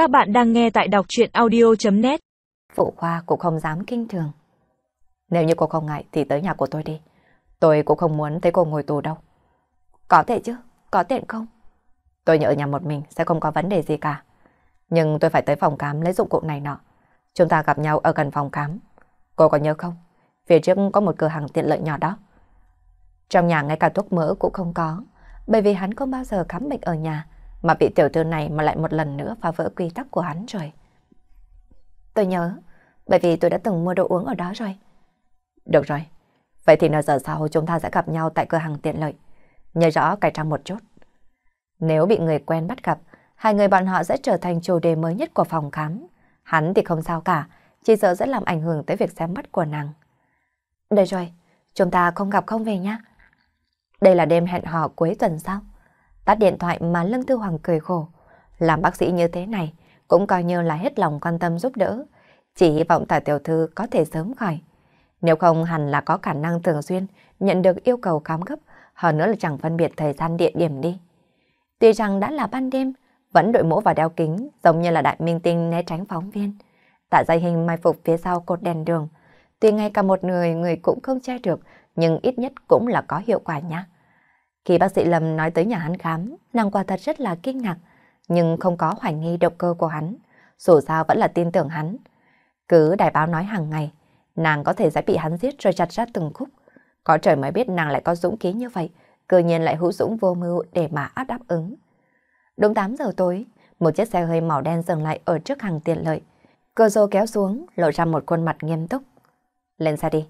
Các bạn đang nghe tại đọc chuyện audio.net Phụ khoa cũng không dám kinh thường. Nếu như cô không ngại thì tới nhà của tôi đi. Tôi cũng không muốn thấy cô ngồi tù đâu. Có thể chứ, có tiện không? Tôi nhớ ở nhà một mình sẽ không có vấn đề gì cả. Nhưng tôi phải tới phòng khám lấy dụng cụ này nọ. Chúng ta gặp nhau ở gần phòng khám. Cô có nhớ không? Phía trước có một cửa hàng tiện lợi nhỏ đó. Trong nhà ngay cả thuốc mỡ cũng không có, bởi vì hắn không bao giờ khám bệnh ở nhà, mà vị tiểu thư này mà lại một lần nữa phá vỡ quy tắc của hắn rồi. Tôi nhớ, bởi vì tôi đã từng mua đồ uống ở đó rồi. Được rồi, vậy thì nửa giờ sau chúng ta sẽ gặp nhau tại cửa hàng tiện lợi. Nhớ rõ cải trang một chút. Nếu bị người quen bắt gặp, hai người bọn họ sẽ trở thành chủ đề mới nhất của phòng khám. Hắn thì không sao cả, chỉ sợ sẽ làm ảnh hưởng tới việc xem mắt của nàng. Đây rồi, chúng ta không gặp không về nhá. Đây là đêm hẹn hò cuối tuần sao? Tắt điện thoại mà Lương Tư Hoàng cười khổ. Làm bác sĩ như thế này cũng coi như là hết lòng quan tâm giúp đỡ. Chỉ hy vọng tả tiểu thư có thể sớm khỏi. Nếu không hẳn là có khả năng thường xuyên nhận được yêu cầu khám gấp, hơn nữa là chẳng phân biệt thời gian địa điểm đi. Tuy rằng đã là ban đêm, vẫn đội mũ và đeo kính giống như là đại minh tinh né tránh phóng viên. Tạ dây hình mai phục phía sau cột đèn đường. Tuy ngay cả một người người cũng không che được, nhưng ít nhất cũng là có hiệu quả nhá. Khi bác sĩ Lâm nói tới nhà hắn khám, nàng quả thật rất là kinh ngạc, nhưng không có hoài nghi động cơ của hắn. Dù sao vẫn là tin tưởng hắn. Cứ đài báo nói hàng ngày, nàng có thể sẽ bị hắn giết rồi chặt ra từng khúc. Có trời mới biết nàng lại có dũng khí như vậy, cơ nhiên lại hữu dũng vô mưu để mà áp đáp ứng. Đúng 8 giờ tối, một chiếc xe hơi màu đen dừng lại ở trước hàng tiện lợi. Cơ rô kéo xuống, lộ ra một khuôn mặt nghiêm túc. Lên xe đi.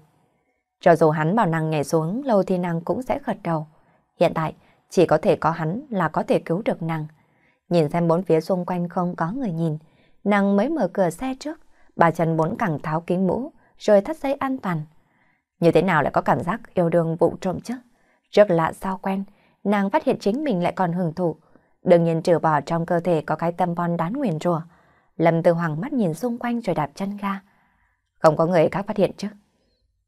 Cho dù hắn bảo nàng nhảy xuống lâu thì nàng cũng sẽ gật đầu. Hiện tại, chỉ có thể có hắn là có thể cứu được nàng. Nhìn xem bốn phía xung quanh không có người nhìn, nàng mới mở cửa xe trước, bà chân bốn cẳng tháo kính mũ, rồi thắt dây an toàn. Như thế nào lại có cảm giác yêu đương vụ trộm chứ? Rất lạ sao quen, nàng phát hiện chính mình lại còn hưởng thụ. Đương nhiên trừ bỏ trong cơ thể có cái tâm bon đán nguyền rùa. Lâm Tư Hoàng mắt nhìn xung quanh rồi đạp chân ga. Không có người khác phát hiện chứ?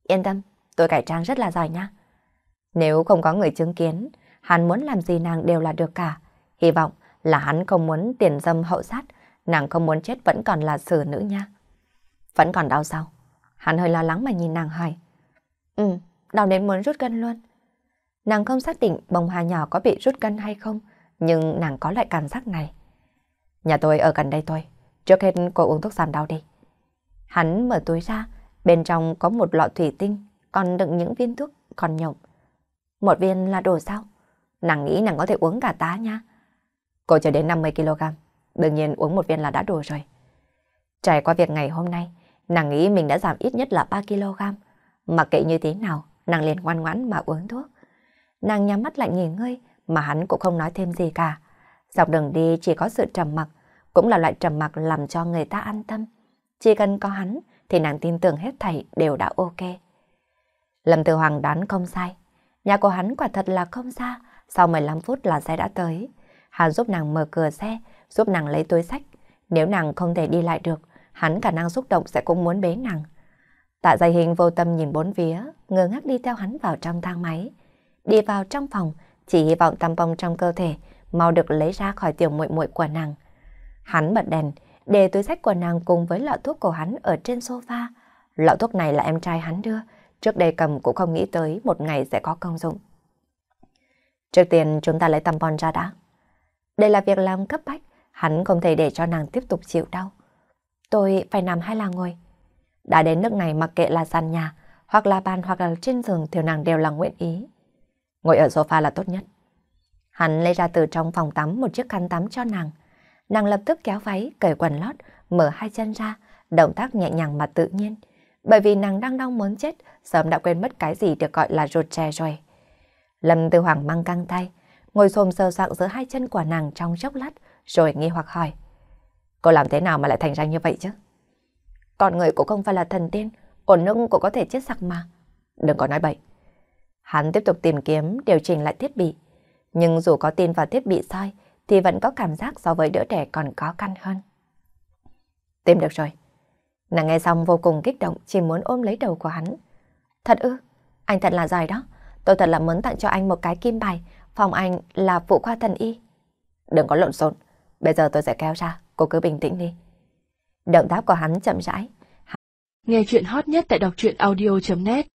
Yên tâm, tôi cải trang rất là giỏi nha. Nếu không có người chứng kiến, hắn muốn làm gì nàng đều là được cả. Hy vọng là hắn không muốn tiền dâm hậu sát, nàng không muốn chết vẫn còn là xử nữ nha. Vẫn còn đau sao? Hắn hơi lo lắng mà nhìn nàng hỏi. Ừ, đau đến muốn rút cân luôn. Nàng không xác định bông hoa nhỏ có bị rút cân hay không, nhưng nàng có lại cảm giác này. Nhà tôi ở gần đây thôi, trước hết cô uống thuốc giảm đau đi. Hắn mở túi ra, bên trong có một lọ thủy tinh, còn đựng những viên thuốc còn nhộng. Một viên là đồ sao? Nàng nghĩ nàng có thể uống cả tá nha. Cô trở đến 50kg, đương nhiên uống một viên là đã đủ rồi. Trải qua việc ngày hôm nay, nàng nghĩ mình đã giảm ít nhất là 3kg. Mặc kệ như thế nào, nàng liền ngoan ngoãn mà uống thuốc. Nàng nhắm mắt lại nghỉ ngơi, mà hắn cũng không nói thêm gì cả. Dọc đường đi chỉ có sự trầm mặc, cũng là loại trầm mặc làm cho người ta an tâm. Chỉ cần có hắn, thì nàng tin tưởng hết thảy đều đã ok. Lâm Tử Hoàng đoán không sai. Nhà của hắn quả thật là không xa, sau 15 phút là xe đã tới. Hắn giúp nàng mở cửa xe, giúp nàng lấy túi sách. Nếu nàng không thể đi lại được, hắn khả năng xúc động sẽ cũng muốn bế nàng. Tạ dày hình vô tâm nhìn bốn phía, ngơ ngác đi theo hắn vào trong thang máy. Đi vào trong phòng, chỉ hy vọng tampon trong cơ thể mau được lấy ra khỏi tiểu muội muội của nàng. Hắn bật đèn, để túi sách của nàng cùng với lọ thuốc của hắn ở trên sofa. Lọ thuốc này là em trai hắn đưa, trước đây cầm cũng không nghĩ tới một ngày sẽ có công dụng. Trước tiên chúng ta lấy tampon ra đã. Đây là việc làm cấp bách, hắn không thể để cho nàng tiếp tục chịu đau. Tôi phải nằm hay là ngồi? Đã đến nước này mặc kệ là sàn nhà, hoặc là bàn hoặc là trên giường thì nàng đều là nguyện ý. Ngồi ở sofa là tốt nhất. Hắn lấy ra từ trong phòng tắm một chiếc khăn tắm cho nàng. Nàng lập tức kéo váy, cởi quần lót, mở hai chân ra, động tác nhẹ nhàng mà tự nhiên. Bởi vì nàng đang đau muốn chết, sớm đã quên mất cái gì được gọi là rột rè rồi. Lâm Tư Hoàng mang căng tay, ngồi xồm sờ soạng giữa hai chân của nàng trong chốc lát, rồi nghi hoặc hỏi. Cô làm thế nào mà lại thành ra như vậy chứ? Con người cũng không phải là thần tiên, ổn nâng cũng có thể chết sặc mà. Đừng có nói bậy. Hắn tiếp tục tìm kiếm, điều chỉnh lại thiết bị. Nhưng dù có tin vào thiết bị sai, thì vẫn có cảm giác so với đứa trẻ còn khó khăn hơn. Tìm được rồi. Nàng nghe xong vô cùng kích động, chỉ muốn ôm lấy đầu của hắn. Thật ư, anh thật là giỏi đó. Tôi thật là muốn tặng cho anh một cái kim bài, phòng anh là phụ khoa thần y. Đừng có lộn xộn, bây giờ tôi sẽ kéo ra. cô cứ bình tĩnh đi. Động tác của hắn chậm rãi. Nghe chuyện hot nhất tại đọc truyện audio.net